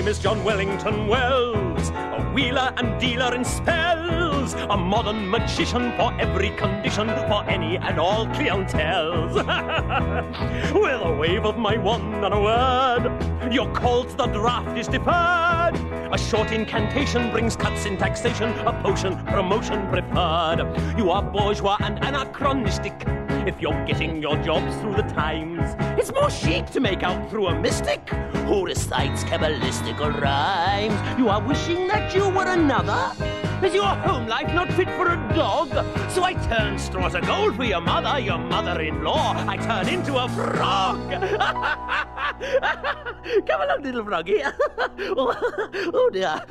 Name is John Wellington Wells, a wheeler and dealer in spells, a modern magician for every condition, for any and all clientels. With a wave of my wand and a word, your call to the draft is deferred. A short incantation brings cuts in taxation, a potion, promotion preferred. You are bourgeois and anachronistic. If you're getting your jobs through the times, it's more chic to make out through a mystic who recites Kabbalistical rhymes. You are wishing that you were another. Is your home life not fit for a dog? So I turn straws of gold for your mother, your mother-in-law. I turn into a frog. Come along, little froggy. oh, oh dear.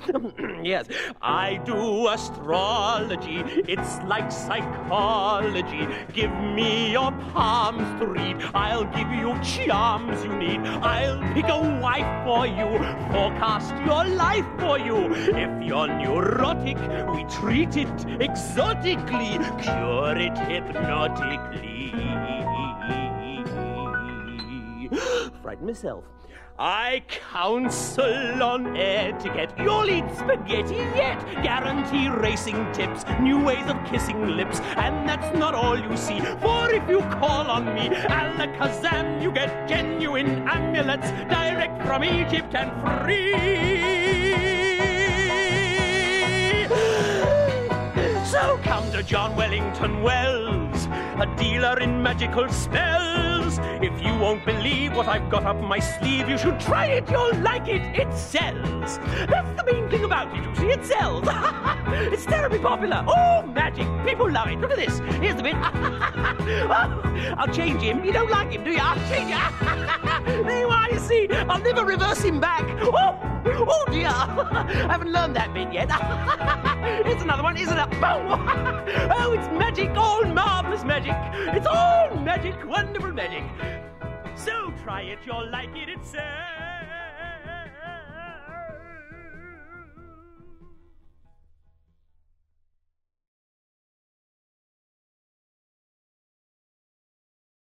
yes, I do astrology. It's like psychology. Give me your palms to read. I'll give you charms you need. I'll pick a wife for you. Forecast your life for you. If you're neurotic, we treat it exotically. Cure it hypnotically. Frighten myself. I counsel on etiquette. You'll eat spaghetti yet. Guarantee racing tips, new ways of kissing lips. And that's not all you see. For if you call on me, alakazam, you get genuine amulets direct from Egypt and free. So come to John Wellington Wells, a dealer in magical spells. If you won't believe what I've got up my sleeve, you should try it. You'll like it. It sells. That's the main thing about it, you see. It sells. it's terribly popular. Oh, magic. People love it. Look at this. Here's the bit. oh, I'll change him. You don't like him, do you? I'll change him. there you are, you see. I'll never reverse him back. Oh, oh dear. I haven't learned that bit yet. Here's another one, isn't it? Boom. Magic. It's all magic. Wonderful magic. So try it, you'll like it, it says. Uh,